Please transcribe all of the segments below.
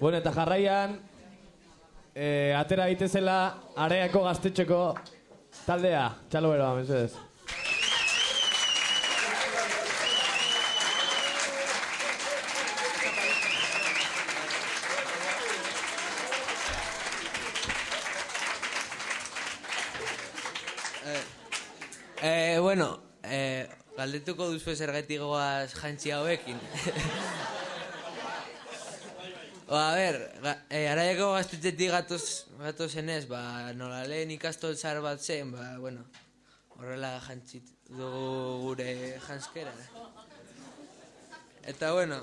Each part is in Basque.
Bueno, eta jarraian, eh, atera daitezela areako gaztetxeko taldea. Txalo beroa, mesedez. Eh, bueno, eh, galdetuko duzu zergatik goaz jantzi hauekin. ba, a ber, eh, araiako gaztetxetik gatoz, gatozenez, ba, nola lehen ikastol zar bat zen, ba, bueno, horrela jantzit dugu gure janskera. Eta, bueno,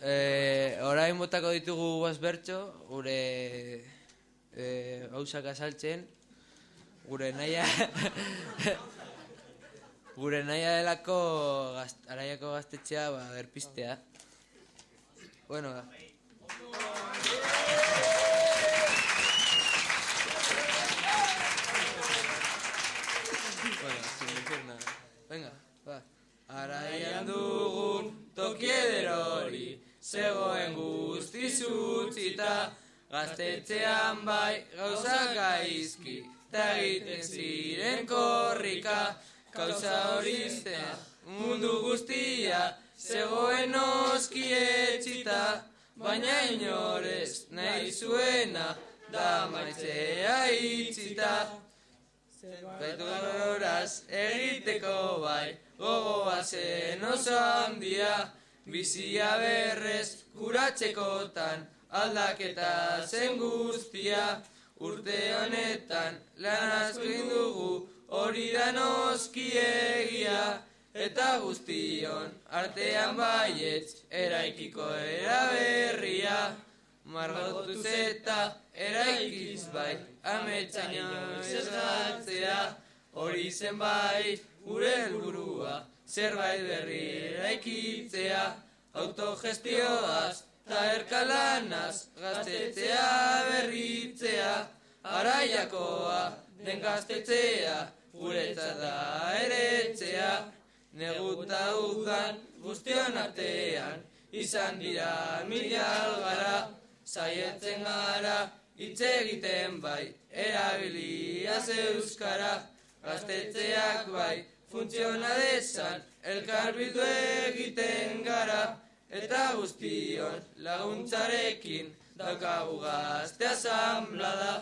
eh, orain botako ditugu guaz bertso, gure eh, gauzak azaltzen, gure naia... Gure naia delako gazt, araiako gaztetxea ba, berpistea. Bueno, ba. Venga, ba. Araian dugun tokiederori, zegoen guztiz utzita, gaztetxean bai gauzak gaizki, eta egiten ziren korrika, Kauza hori mundu guztia, zegoen oski etxita, baina inorez nahi zuena, da maitzea. Baitu horaz egiteko bai, gogoa zen oso handia, bizia berrez kuratzekotan, aldaketa zen guztia, urte honetan lan asko dugu, hori da noski egia, eta guztion artean baietz eraikiko eraberria. Margotuz eta eraikiz bai, ametsaino ez galtzea, hori zen bai, gure helburua, zerbait berri eraikitzea, autogestioaz, ta erkalanaz, gaztetzea berritzea, araiakoa, den gaztetzea, guretzat da neguta udan guztion artean, izan dira mila algara, saietzen gara, hitz egiten bai, erabiliaz euskara, gaztetzeak bai, funtziona desan, elkarbitu egiten gara, eta guztion laguntzarekin, daukagu gazte asamblada,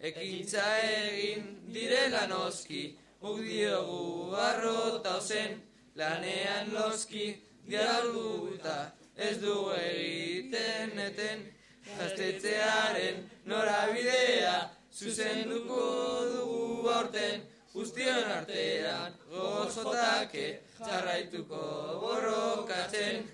ekintza egin direla noski, guk diogu arrota ozen, lanean noski, diarduta, ez du egiten eten, gaztetzearen norabidea, zuzenduko dugu aurten, guztion artean, gozotake, jarraituko borrokatzen.